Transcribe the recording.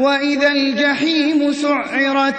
وَإِذَا الْجَحِيمُ سُعِّرَتْ